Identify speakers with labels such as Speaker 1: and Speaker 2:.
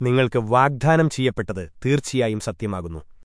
Speaker 1: നിങ്ങൾക്ക് വാഗ്ദാനം ചെയ്യപ്പെട്ടത് തീർച്ചയായും സത്യമാകുന്നു